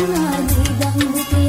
Hadi ganggu